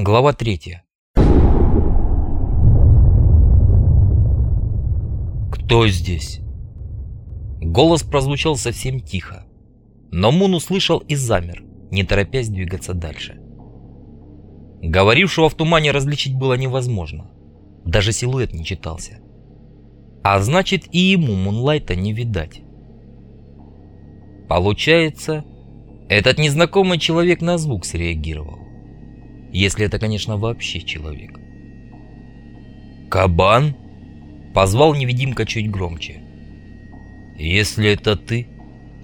Глава третья. «Кто здесь?» Голос прозвучал совсем тихо, но Мун услышал и замер, не торопясь двигаться дальше. Говорившего в тумане различить было невозможно, даже силуэт не читался. А значит и ему Мунлайта не видать. Получается, этот незнакомый человек на звук среагировал. Если это, конечно, вообще человек. «Кабан?» — позвал невидимка чуть громче. «Если это ты,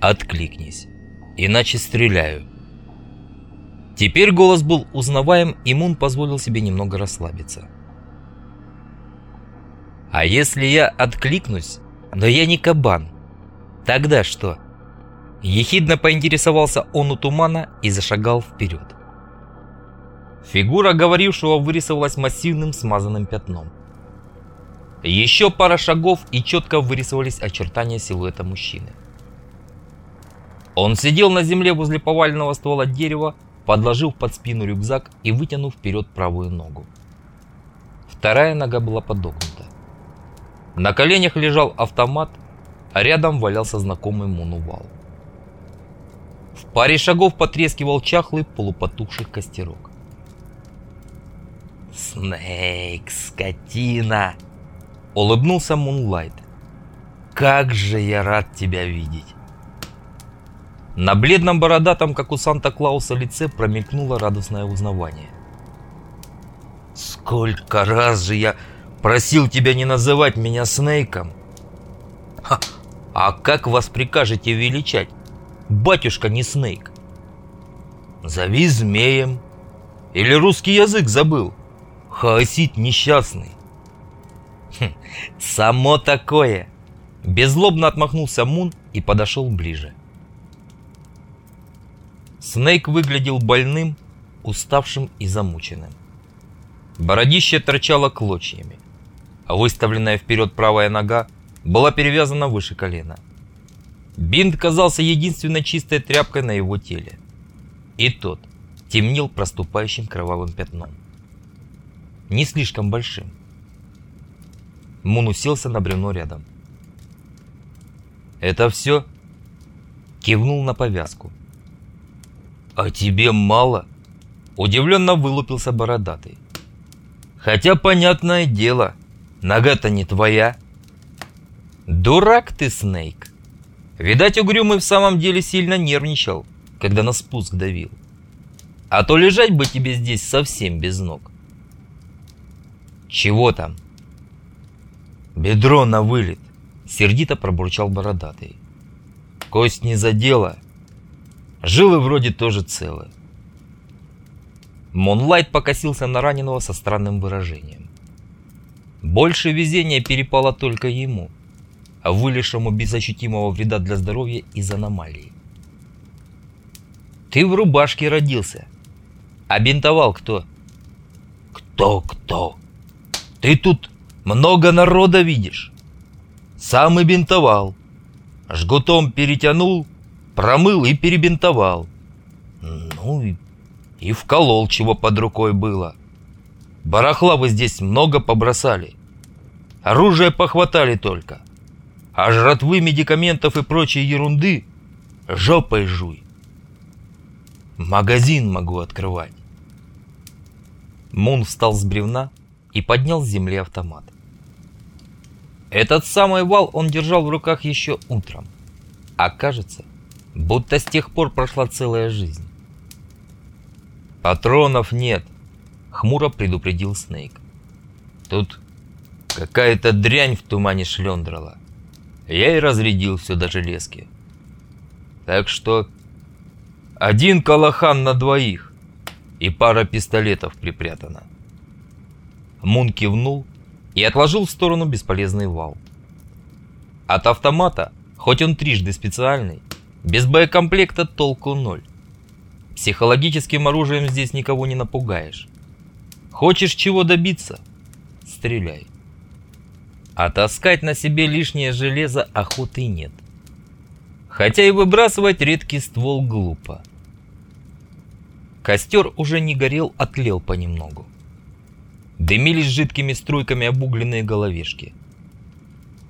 откликнись, иначе стреляю». Теперь голос был узнаваем, и Мун позволил себе немного расслабиться. «А если я откликнусь, но я не кабан, тогда что?» Ехидно поинтересовался он у тумана и зашагал вперед. Фигура говорившего вырисовалась массивным смазанным пятном. Еще пара шагов и четко вырисовались очертания силуэта мужчины. Он сидел на земле возле поваленного ствола дерева, подложив под спину рюкзак и вытянув вперед правую ногу. Вторая нога была подогнута. На коленях лежал автомат, а рядом валялся знакомый Мунувал. В паре шагов потрескивал чахлый полупотухший костерок. «Снейк, скотина!» — улыбнулся Мунлайт. «Как же я рад тебя видеть!» На бледном бородатом, как у Санта-Клауса, лице промелькнуло радостное узнавание. «Сколько раз же я просил тебя не называть меня Снейком!» «А как вас прикажете величать? Батюшка не Снейк!» «Зови змеем!» Или русский язык забыл?» Хаосит несчастный. Хм, само такое. Беззлобно отмахнулся Мун и подошел ближе. Снейк выглядел больным, уставшим и замученным. Бородище торчало клочьями, а выставленная вперед правая нога была перевязана выше колена. Бинт казался единственной чистой тряпкой на его теле. И тот темнел проступающим кровавым пятном не слишком большим. Мун уселся на бревно рядом. «Это все?» Кивнул на повязку. «А тебе мало?» Удивленно вылупился бородатый. «Хотя, понятное дело, нога-то не твоя». «Дурак ты, Снейк!» Видать, Угрюмый в самом деле сильно нервничал, когда на спуск давил. А то лежать бы тебе здесь совсем без ног. «Чего там?» «Бедро на вылет!» — сердито пробурчал бородатый. «Кость не задела. Жилы вроде тоже целы». Монлайт покосился на раненого со странным выражением. Больше везения перепало только ему, а вылезшему без ощутимого вреда для здоровья из аномалии. «Ты в рубашке родился. А бинтовал кто?» «Кто-кто?» Ты тут много народа видишь. Сам и бинтовал. Жгутом перетянул, промыл и перебинтовал. Ну и, и вколол, чего под рукой было. Барахла вы здесь много побросали. Оружие похватали только. А жратвы медикаментов и прочей ерунды жопой жуй. Магазин могу открывать. Мун встал с бревна, и поднял с земли автомат. Этот самый вал он держал в руках еще утром. А кажется, будто с тех пор прошла целая жизнь. «Патронов нет», — хмуро предупредил Снейк. «Тут какая-то дрянь в тумане шлендрала. Я и разрядил все до железки. Так что один калахан на двоих и пара пистолетов припрятана. Мун кивнул и отложил в сторону бесполезный вал. От автомата, хоть он трижды специальный, без боекомплекта толку ноль. Психологическим оружием здесь никого не напугаешь. Хочешь чего добиться? Стреляй. А таскать на себе лишнее железо охоты нет. Хотя и выбрасывать редкий ствол глупо. Костер уже не горел, а тлел понемногу. Дымились жидкими струйками обугленные головешки.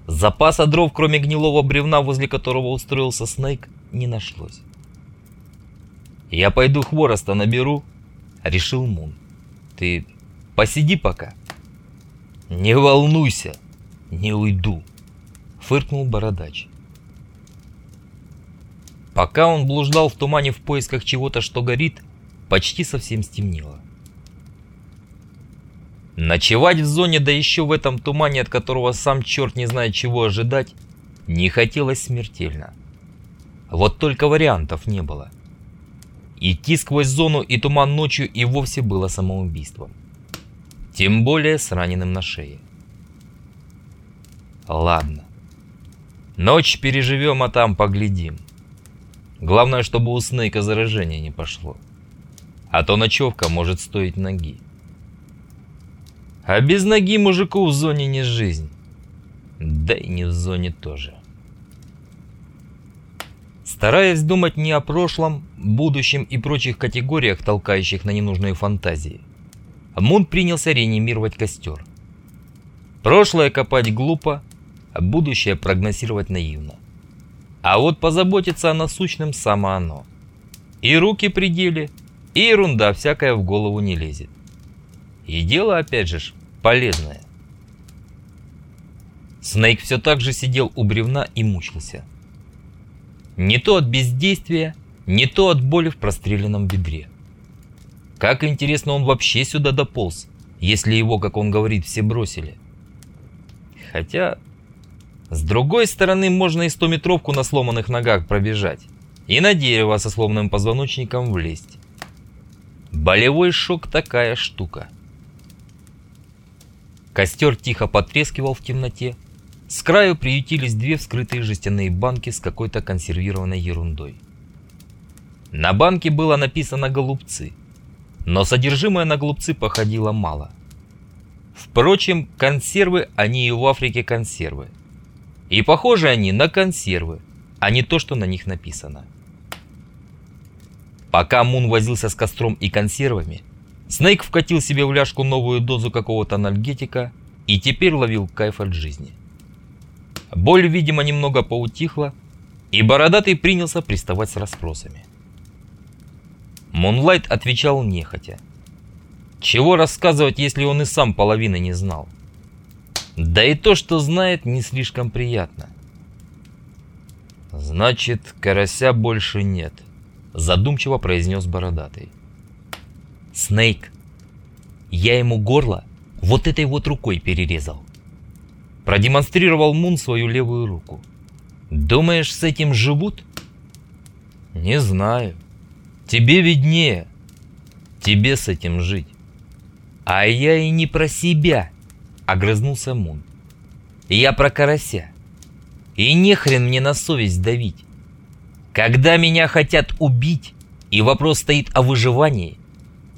Запаса дров, кроме гнилого бревна, возле которого устроился Снейк, не нашлось. «Я пойду хвороста наберу», — решил Мун. «Ты посиди пока». «Не волнуйся, не уйду», — фыркнул Бородач. Пока он блуждал в тумане в поисках чего-то, что горит, почти совсем стемнело. Ночевать в зоне, да еще в этом тумане, от которого сам черт не знает чего ожидать, не хотелось смертельно. Вот только вариантов не было. Идти сквозь зону и туман ночью и вовсе было самоубийством. Тем более с раненым на шее. Ладно. Ночь переживем, а там поглядим. Главное, чтобы у Снейка заражение не пошло. А то ночевка может стоить ноги. А без ноги мужику в зоне не жизнь. Да и не в зоне тоже. Стараясь думать не о прошлом, будущем и прочих категориях, толкающих на ненужные фантазии, Мун принялся реанимировать костер. Прошлое копать глупо, а будущее прогнозировать наивно. А вот позаботиться о насущном само оно. И руки при деле, и ерунда всякая в голову не лезет. И дело, опять же, полезное. Снейк все так же сидел у бревна и мучился. Не то от бездействия, не то от боли в простреленном бедре. Как интересно он вообще сюда дополз, если его, как он говорит, все бросили. Хотя, с другой стороны, можно и стометровку на сломанных ногах пробежать, и на дерево со сломанным позвоночником влезть. Болевой шок такая штука. Костер тихо потрескивал в темноте. С краю приютились две вскрытые жестяные банки с какой-то консервированной ерундой. На банке было написано «голубцы», но содержимое на голубцы походило мало. Впрочем, консервы, они и в Африке консервы. И похожи они на консервы, а не то, что на них написано. Пока Мун возился с костром и консервами, Снейк вкатил себе в ляжку новую дозу какого-то анальгетика и теперь ловил кайф от жизни. Боль, видимо, немного поутихла, и Бородатый принялся приставать с расспросами. Мунлайт отвечал нехотя. Чего рассказывать, если он и сам половины не знал? Да и то, что знает, не слишком приятно. «Значит, карася больше нет», — задумчиво произнес Бородатый. Снейк. Я ему горло вот этой вот рукой перерезал. Продемонстрировал Мун свою левую руку. Думаешь, с этим живут? Не знаю. Тебе виднее. Тебе с этим жить. А я и не про себя, огрызнулся Мун. Я про карася. И не хрен мне на совесть давить. Когда меня хотят убить, и вопрос стоит о выживании,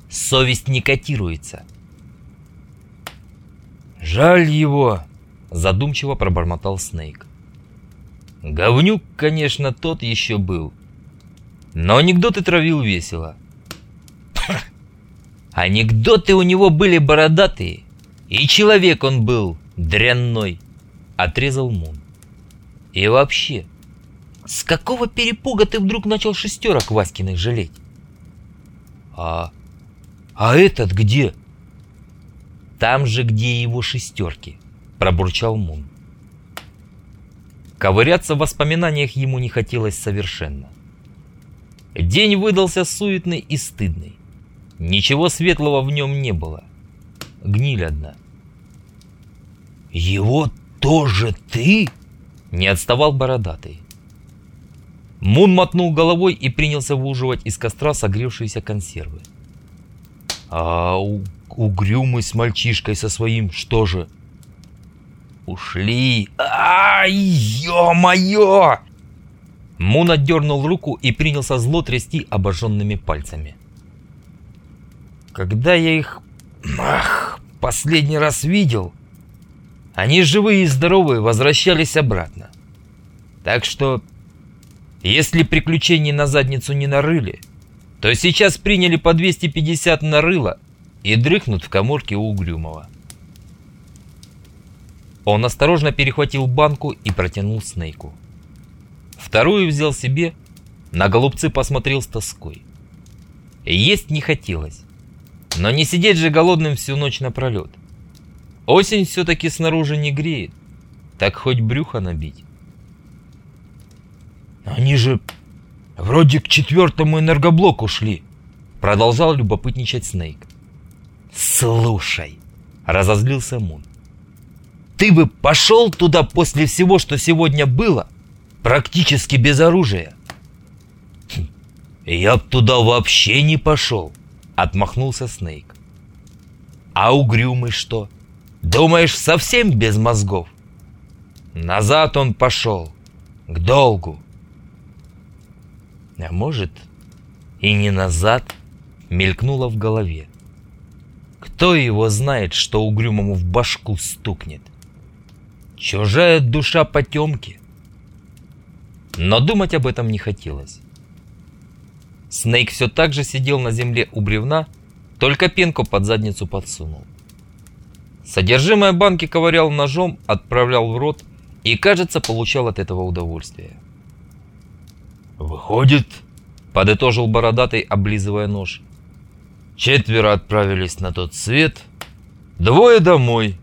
Совесть не котируется. «Жаль его», — задумчиво пробормотал Снейк. «Говнюк, конечно, тот еще был. Но анекдоты травил весело». «Анекдоты у него были бородатые, и человек он был дрянной», — отрезал Мун. «И вообще, с какого перепуга ты вдруг начал шестерок Васькиных жалеть?» «А «А этот где?» «Там же, где его шестерки», — пробурчал Мун. Ковыряться в воспоминаниях ему не хотелось совершенно. День выдался суетный и стыдный. Ничего светлого в нем не было. Гниль одна. «Его тоже ты?» — не отставал бородатый. Мун мотнул головой и принялся выуживать из костра согревшиеся консервы. А у, угрюмый с мальчишкой со своим что же? Ушли. Ай, ё-моё! Мун отдернул руку и принялся зло трясти обожженными пальцами. Когда я их ах, последний раз видел, они живые и здоровые возвращались обратно. Так что, если приключений на задницу не нарыли, то сейчас приняли по 250 на рыло и дрыхнут в коморке у Угрюмова. Он осторожно перехватил банку и протянул Снейку. Вторую взял себе, на голубцы посмотрел с тоской. Есть не хотелось, но не сидеть же голодным всю ночь напролет. Осень все-таки снаружи не греет, так хоть брюхо набить. Они же вроде к четвертому энергоблоку шли, продолжал любопытничать Снейк. Слушай, разозлился Мун. Ты бы пошел туда после всего, что сегодня было, практически без оружия. Хм, я б туда вообще не пошел, отмахнулся Снейк. А угрюмый что? Думаешь, совсем без мозгов? Назад он пошел, к долгу. А может, и не назад, мелькнуло в голове. Кто его знает, что угрюмому в башку стукнет? Чужая душа потемки. Но думать об этом не хотелось. Снейк все так же сидел на земле у бревна, только пенку под задницу подсунул. Содержимое банки ковырял ножом, отправлял в рот и, кажется, получал от этого удовольствие. «Выходит», — подытожил бородатый, облизывая нож, «четверо отправились на тот свет, двое домой,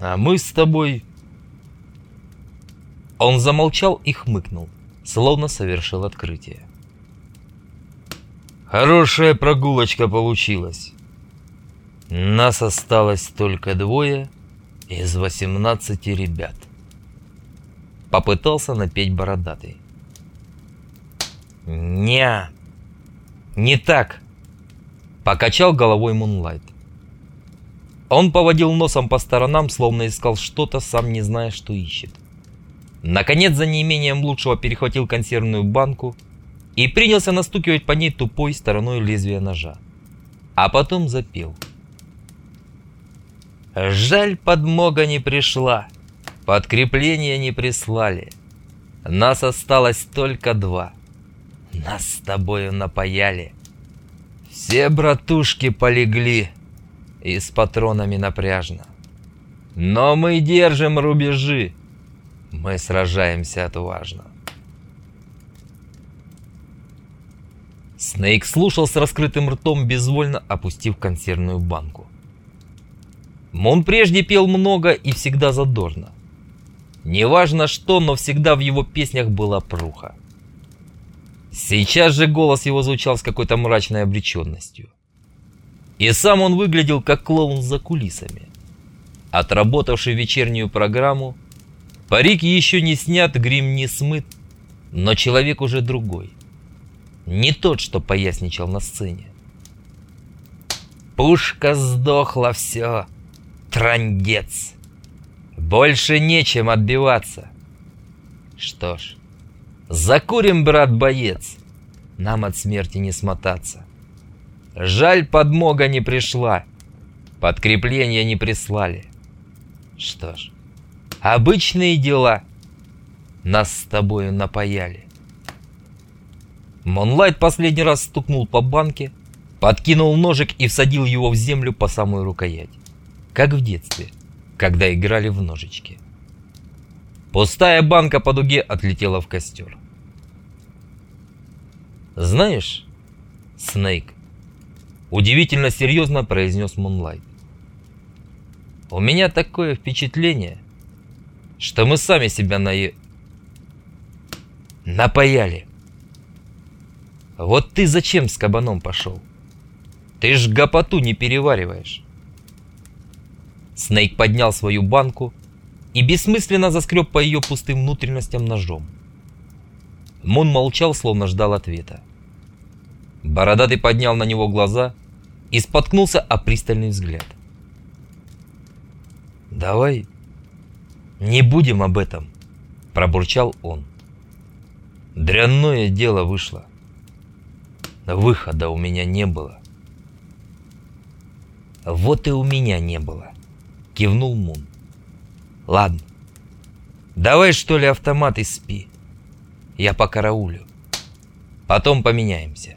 а мы с тобой он замолчал и хмыкнул, словно совершил открытие. Хорошая прогулочка получилась. Нас осталось только двое из восемнадцати ребят. Попытался напеть бородатый. Не, не так. Покачал головой Мунлайт. Он поводил носом по сторонам, словно искал что-то, сам не зная, что ищет. Наконец, за неимением лучшего перехватил консервную банку и принялся настукивать по ней тупой стороной лезвия ножа. А потом запел. «Жаль, подмога не пришла, подкрепления не прислали. Нас осталось только два. Нас с тобою напаяли. Все братушки полегли и с патронами напряжно. Но мы держим рубежи, мы сражаемся отважно. Снейк слушал с раскрытым ртом, безвольно опустив консервную банку. Мон прежде пел много и всегда задорно. Неважно что, но всегда в его песнях была пруха. Сейчас же голос его звучал с какой-то мрачной обреченностью. И сам он выглядел как клоун за кулисами. Отработавший вечернюю программу, Парик еще не снят, грим не смыт, но человек уже другой. Не тот, что поясничал на сцене. Пушка сдохла, все. Трандец. Больше нечем отбиваться. Что ж, закурим, брат-боец. Нам от смерти не смотаться. Жаль, подмога не пришла. Подкрепления не прислали. Что ж, Обычные дела. Нас с тобою напаяли. Монлайт последний раз стукнул по банке, подкинул ножик и всадил его в землю по самую рукоять. Как в детстве, когда играли в ножички. Пустая банка по дуге отлетела в костер. «Знаешь, Снейк», — удивительно серьезно произнес Мунлайт, «у меня такое впечатление, что мы сами себя на... напаяли. Вот ты зачем с кабаном пошел? Ты ж гопоту не перевариваешь. Снейк поднял свою банку и бессмысленно заскреб по ее пустым внутренностям ножом. Мун молчал, словно ждал ответа. Бородатый поднял на него глаза и споткнулся о пристальный взгляд. «Давай «Не будем об этом», – пробурчал он. «Дрянное дело вышло. Выхода у меня не было». «Вот и у меня не было», – кивнул Мун. «Ладно, давай что ли автомат и спи. Я по караулю. Потом поменяемся».